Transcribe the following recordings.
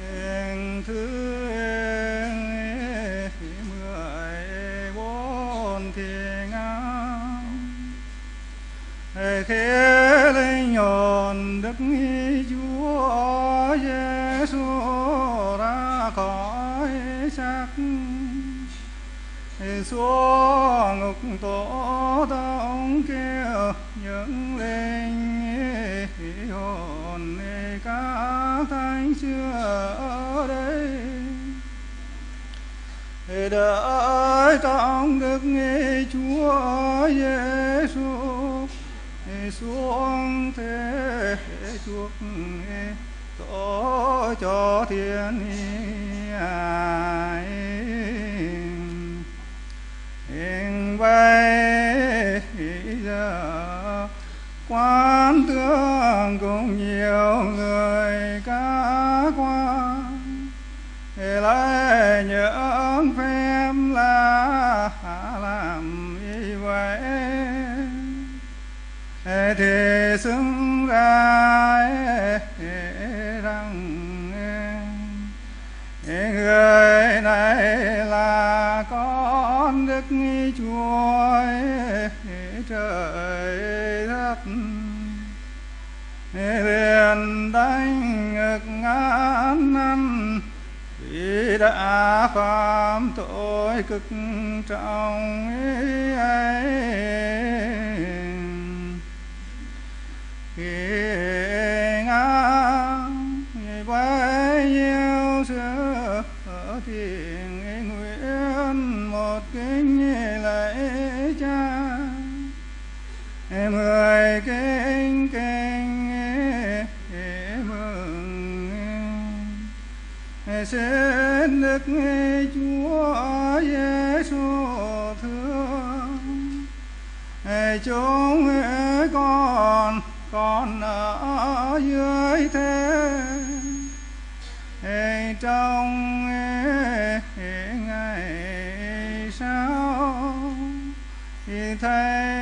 nghìn thứ mười linh nhọn đức chúa giêsu ra khỏi xác. Xuống ngục tổ tông kêu những linh hồn đợi trong đức chúa giêsu xuống thế chuộc tội cho thiên ai hình vậy giờ, quan tướng cùng nhiều người ca quan lại nhớ là làm như vậy thì xứng ra rằng người này là con đức chúa trời đất liền đánh ngực ngang ý đã phạm tội cực trọng ấy. Khi xin đức chúa giêsu thương. Chúng con con ở dưới thế. Trong ngày sau, thì thấy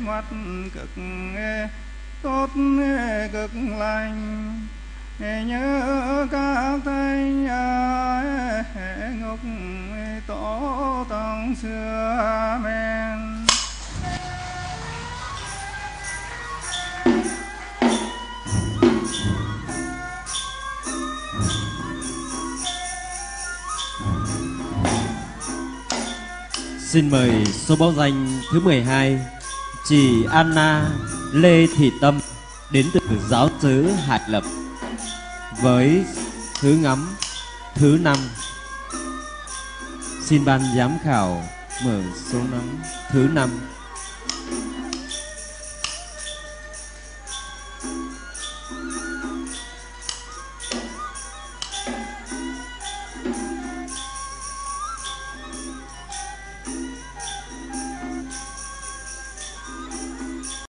mắt cực tốt cực lành nhớ các thánh ngục tổ tông xưa men. Xin mời số báo danh thứ 12 Chị Anna Lê Thị Tâm, đến từ giáo xứ Hạt Lập với thứ ngắm thứ năm. Xin ban giám khảo mở số ngắm thứ năm.